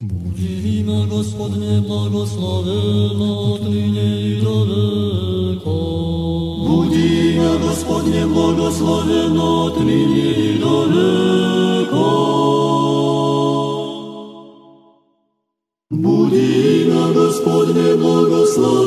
Budi ime Gospodne blagosloveno od linje i do veka. Budi ime Gospodne blagosloveno od linje i do veka. Budi Gospodne blagosloveno